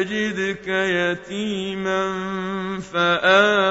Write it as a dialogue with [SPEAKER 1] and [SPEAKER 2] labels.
[SPEAKER 1] يجدك يتيما فآل